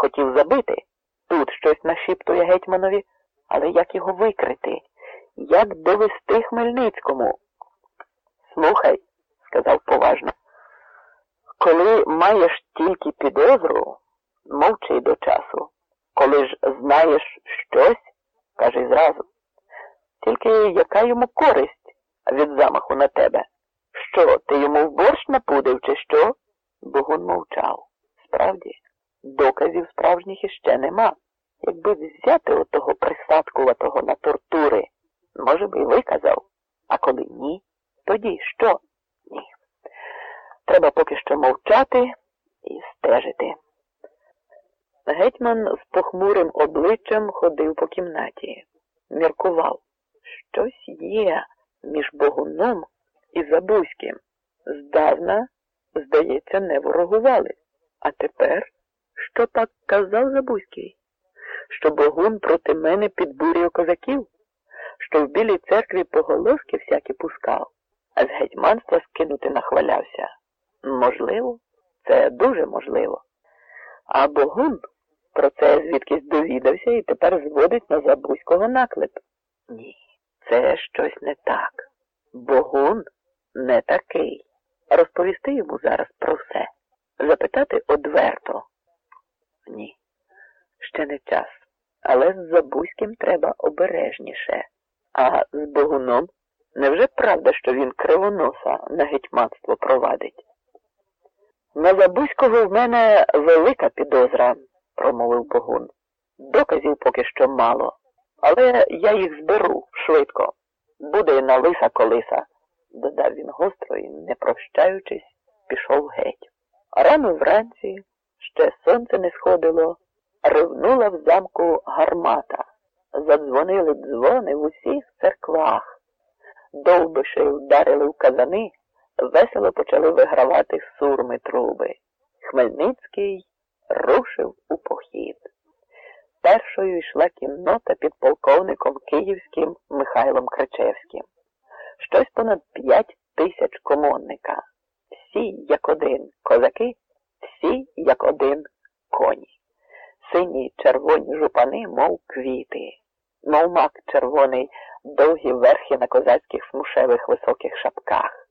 Хотів забити. Тут щось нашіптує гетьманові, але як його викрити? Як довести Хмельницькому? Слухай, сказав поважно, коли маєш тільки підозру, мовчи до часу. Коли ж знаєш щось, кажи зразу. Тільки яка йому користь від замаху на тебе? Що, ти йому в борщ напудив, чи що? Богун мовчав. Справді, доказів справжніх іще нема. Якби взяти отого присадкуватого на тортури, може би й виказав, а коли ні, тоді що? Ні. Треба поки що мовчати і стежити. Гетьман з похмурим обличчям ходив по кімнаті, міркував. Щось є між Богуном і Забузьким. Здавна, здається, не ворогували. А тепер, що так казав Забузький? Що Богун проти мене підбурює козаків, що в білій церкві поголоски всякі пускав, а з гетьманства скинути нахвалявся. Можливо, це дуже можливо. А Богун про це звідкись довідався і тепер зводить на Забузького наклеп. Ні, це щось не так. Богун не такий. Розповісти йому зараз про все. Запитати одверто. Ні, ще не час. Але з Забузьким треба обережніше. А з Богуном невже правда, що він кривоноса на гетьманство провадить? На Забузького в мене велика підозра, промовив Богун. Доказів поки що мало, але я їх зберу швидко. Буде і на лиса колиса, додав він гостро і, не прощаючись, пішов геть. Рано вранці ще сонце не сходило, ревнула в замку гармата. Задзвонили дзвони в усіх церквах. Довбиші вдарили в казани, весело почали вигравати сурми труби. Хмельницький рушив у похід. Першою йшла кіннота під полковником Київським Михайлом Кричевським. Щось понад п'ять тисяч комонника. Всі як один козаки, всі як один коні. Сині червоні жупани, мов квіти, мов мак червоний, довгі верхи на козацьких смушевих високих шапках,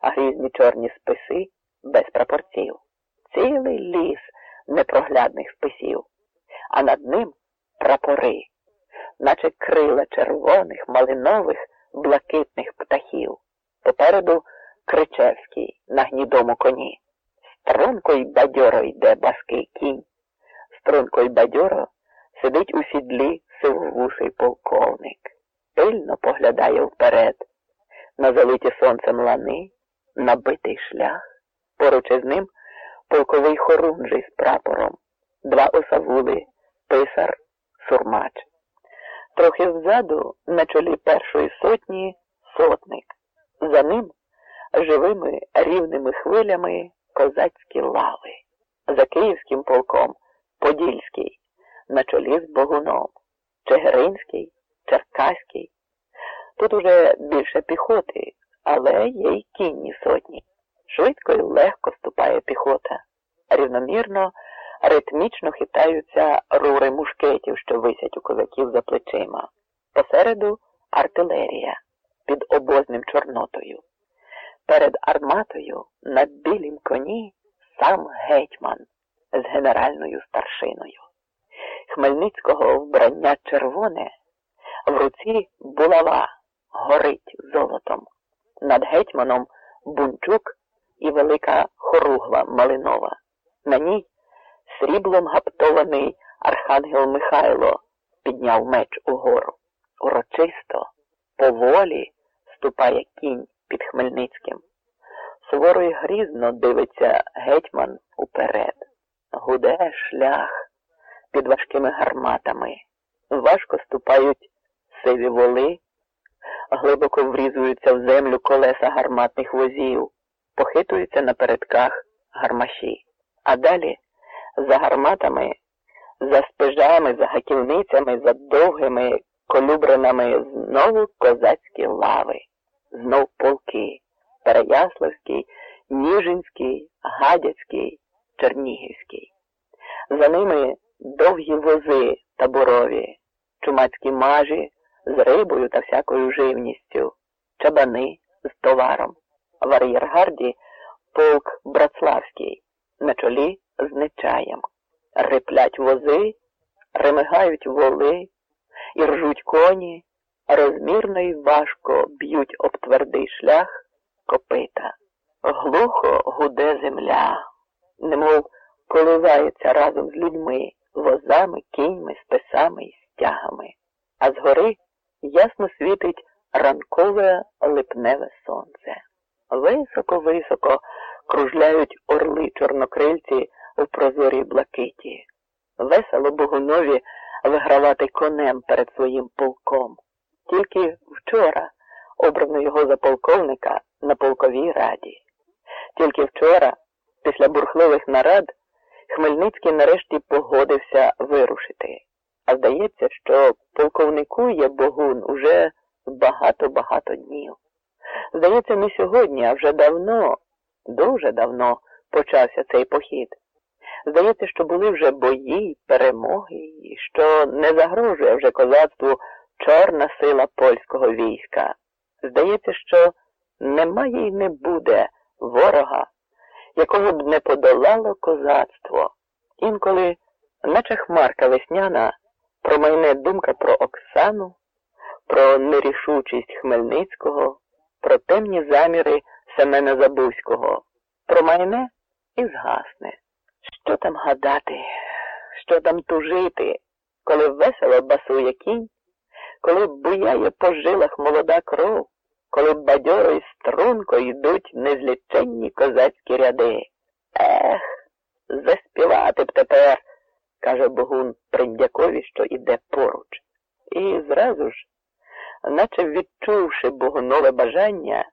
а грізні чорні списи без прапорців. Цілий ліс непроглядних списів, а над ним прапори, наче крила червоних, малинових, блакитних птахів. Попереду Кричевський на гнідому коні. Струнко й бадьоро йде баский кінь. Струнко й бадьоро сидить у сідлі сивовусий полковник. Пильно поглядає вперед, на залиті сонцем лани, набитий шлях. Поруч із ним полковий хорунжий з прапором, два осавули, писар, сурмач. Трохи ззаду, на чолі першої сотні, сотник. За ним живими рівними хвилями козацькі лави. За київським полком Подільський, на чолі з Богуном, Чигиринський, Черкаський. Тут уже більше піхоти, але є й кінні сотні. Швидко й легко ступає піхота. Рівномірно, ритмічно хитаються рури мушкетів, що висять у козаків за плечима. Посереду артилерія під обозним чорнотою. Перед арматою на білім коні сам гетьман з генеральною старшиною. Хмельницького вбрання червоне, в руці булава горить золотом. Над гетьманом бунчук і велика хоругва малинова. На ній сріблом гаптований архангел Михайло підняв меч угору. Урочисто, поволі ступає кінь під Хмельницьким. Суворо й грізно дивиться гетьман уперед. Гуде шлях під важкими гарматами. Важко ступають сиві воли, глибоко врізуються в землю колеса гарматних возів, похитуються на передках гармаші. А далі за гарматами, за спижами, за гаківницями, за довгими колюбринами знову козацькі лави, знов полки Переяславський, Ніжинський, Гадяцький, Чернігівський. За ними довгі вози таборові, чумацькі мажі з рибою та всякою живністю, чабани з товаром, в ар'єргарді полк Братславський, на чолі з нечаєм. Риплять вози, ремигають воли і ржуть коні, розмірно й важко б'ють об твердий шлях копита. Глухо гуде земля, немов коливається разом з людьми, возами, кіньми, списами і стягами, а згори ясно світить ранкове липневе сонце. Високо-високо кружляють орли чорнокрильці у прозорій блакиті. Весело Богунові вигравати конем перед своїм полком. Тільки вчора обрано його за полковника на полковій раді. Тільки вчора, після бурхливих нарад, Хмельницький нарешті погодився вирушити. А здається, що полковникує Богун уже багато-багато днів. Здається, не сьогодні, а вже давно, дуже давно почався цей похід. Здається, що були вже бої, перемоги, і що не загрожує вже козацтву чорна сила польського війська. Здається, що немає і не буде ворога, якого б не подолало козацтво. Інколи, наче хмарка весняна, промайне думка про Оксану, про нерішучість Хмельницького, про темні заміри Семена Забузького, промайне і згасне. Що там гадати, що там тужити, коли весело басує кінь, коли буяє по жилах молода кров, коли бадьоро і струнко йдуть незліченні козацькі ряди. Ех, заспівати б тепер, каже Богун Приндякові, що іде поруч. І зразу ж, наче відчувши Богунове бажання,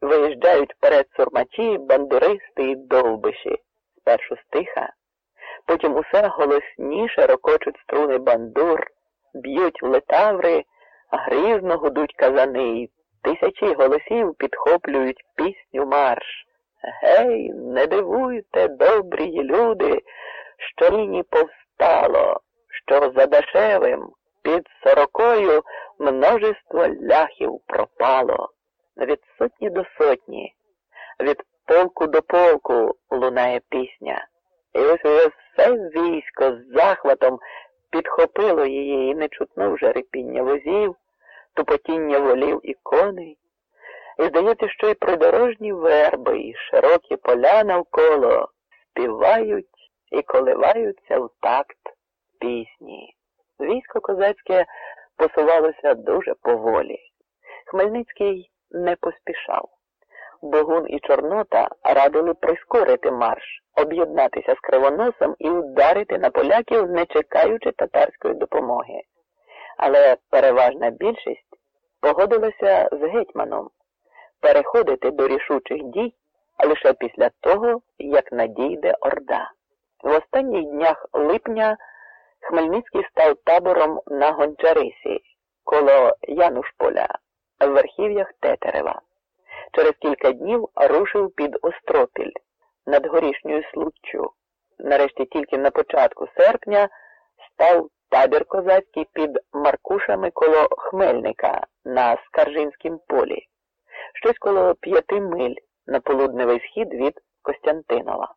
виїжджають перед сурмачі бандуристи і довбиші, спершу стиха, потім усе голосніше рокочуть струни бандур, б'ють летаври, грізно гудуть казани, тисячі голосів підхоплюють пісню марш. Гей, не дивуйте, добрі люди, що нині повстало, що за дешевим під сорокою множество ляхів пропало. Від сотні до сотні, від полку до полку лунає пісня. І ось уже все військо з захватом підхопило її і не чутно вже репіння возів, тупотіння волів і коней. І здається, що і придорожні верби, і широкі поля навколо співають і коливаються в такт пісні. Військо козацьке посувалося дуже поволі. Хмельницький не поспішав. Богун і Чорнота радили прискорити марш, об'єднатися з кривоносом і вдарити на поляків, не чекаючи татарської допомоги. Але переважна більшість погодилася з гетьманом переходити до рішучих дій лише після того, як надійде Орда. В останніх днях липня Хмельницький став табором на Гончарисі коло Янушполя в верхів'ях Тетерева. Через кілька днів рушив під Остропіль над горішньою Случчю. Нарешті тільки на початку серпня став табір козацький під Маркушами коло Хмельника на Скаржинськім полі, щось коло п'яти миль на полудневий схід від Костянтинова.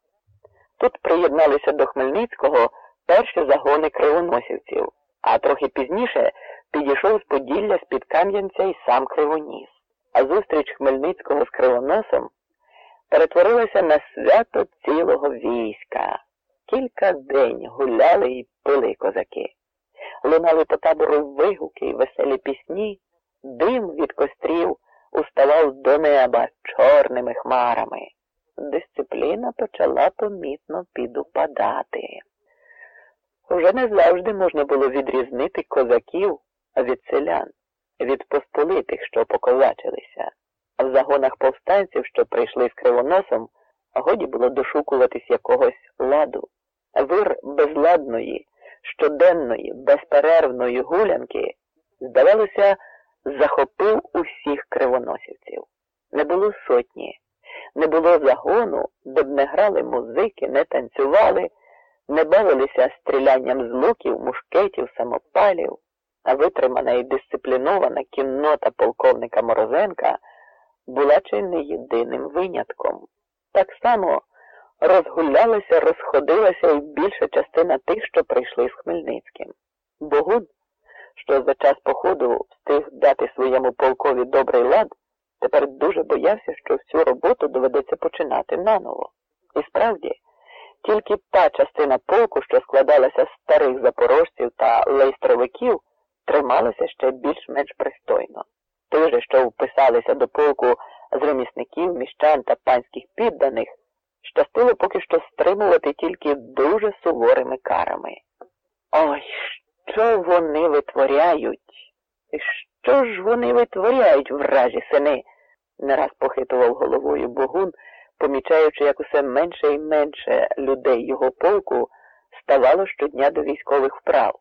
Тут приєдналися до Хмельницького перші загони кривоносівців, а трохи пізніше підійшов з Поділля з-під Кам'янця і сам Кривоніс. А зустріч Хмельницького з Кривоносом перетворилася на свято цілого війська. Кілька день гуляли і пили козаки. Лунали по табору вигуки й веселі пісні, дим від кострів уставав до неба чорними хмарами. Дисципліна почала помітно підупадати. Вже не завжди можна було відрізнити козаків від селян, від посполитих, що поковачилися. А в загонах повстанців, що прийшли з кривоносом, годі було дошукуватись якогось ладу. Вир безладної, щоденної, безперервної гулянки, здавалося, захопив усіх кривоносівців. Не було сотні, не було загону, де б не грали музики, не танцювали, не бавилися стрілянням з луків, мушкетів, самопалів, витримана і дисциплінована кіннота полковника Морозенка була чи не єдиним винятком. Так само розгулялася, розходилася і більша частина тих, що прийшли з Хмельницьким. Богун, що за час походу встиг дати своєму полкові добрий лад, тепер дуже боявся, що всю роботу доведеться починати наново. І справді, тільки та частина полку, що складалася з старих запорожців та лейстровиків, трималася ще більш-менш пристойно. Той же, що вписалися до полку з ремісників, міщан та панських підданих, щастило поки що стримувати тільки дуже суворими карами. Ой, що вони витворяють? І що ж вони витворяють, вражі сини? не раз похитував головою Богун, помічаючи, як усе менше і менше людей його полку ставало щодня до військових вправ.